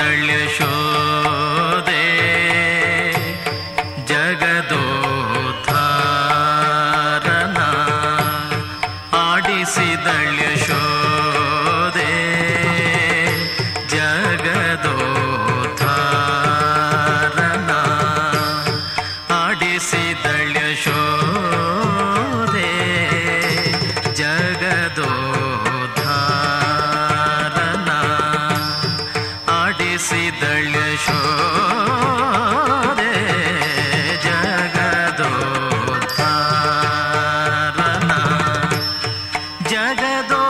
ತಳ್ಳ ಶೋ ीत शो जगदो जगदो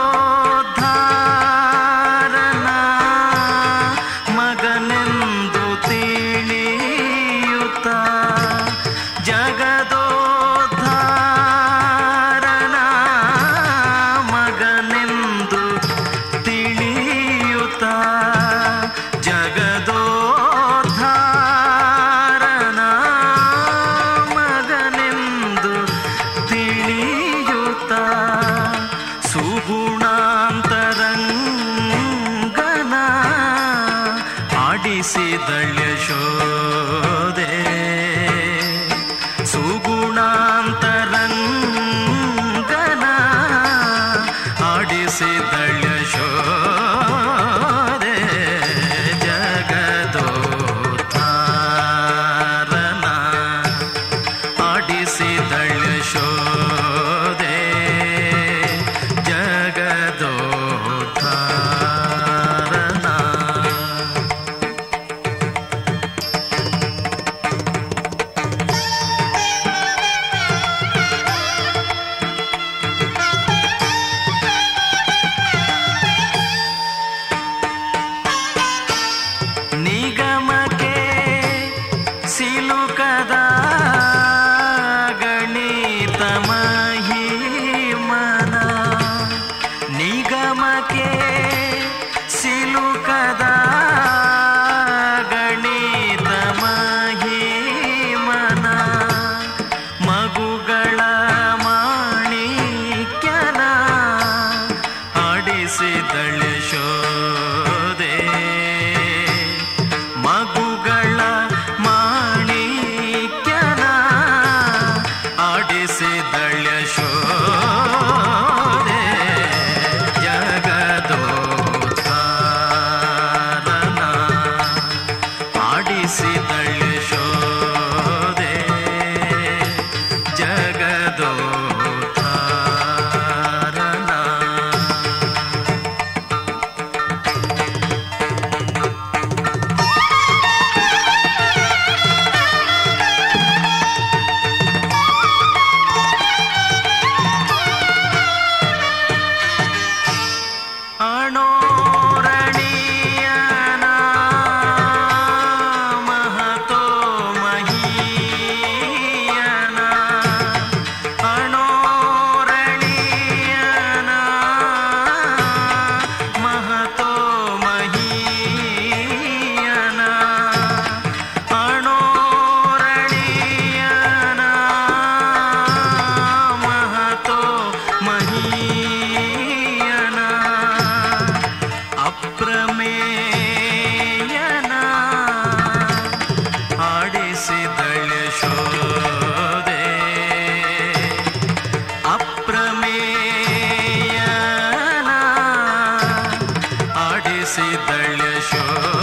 ಧರಿಸಿದಳು ಶ್ರವಿಸಿದಳೆ ಶೋ Böyle şu